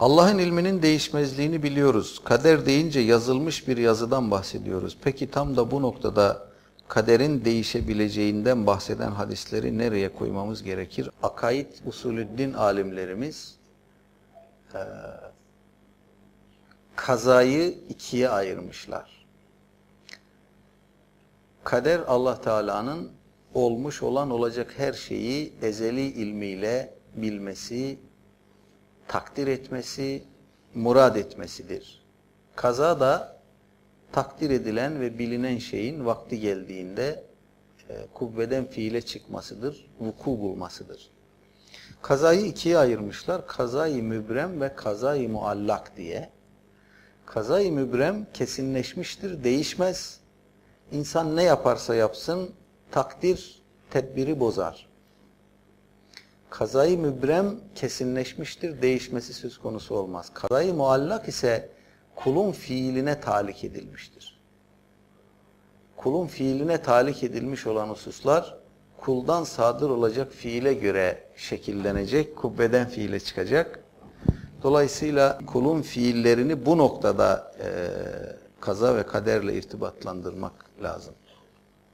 Allah'ın ilminin değişmezliğini biliyoruz. Kader deyince yazılmış bir yazıdan bahsediyoruz. Peki tam da bu noktada kaderin değişebileceğinden bahseden hadisleri nereye koymamız gerekir? Akaid usulüddin alimlerimiz e, kazayı ikiye ayırmışlar. Kader Allah Teala'nın olmuş olan olacak her şeyi ezeli ilmiyle bilmesi, takdir etmesi, murad etmesidir. Kaza da takdir edilen ve bilinen şeyin vakti geldiğinde e, kuvveden fiile çıkmasıdır, vuku bulmasıdır. Kazayı ikiye ayırmışlar. Kazayı mübrem ve kazayı muallak diye. Kazayı mübrem kesinleşmiştir, değişmez. İnsan ne yaparsa yapsın takdir tedbiri bozar. Kazayı mübrem kesinleşmiştir, değişmesi söz konusu olmaz. Kazayı muallak ise kulun fiiline talik edilmiştir. Kulun fiiline talik edilmiş olan hususlar kuldan sadır olacak fiile göre şekillenecek, kubbeden fiile çıkacak. Dolayısıyla kulun fiillerini bu noktada e, kaza ve kaderle irtibatlandırmak lazım.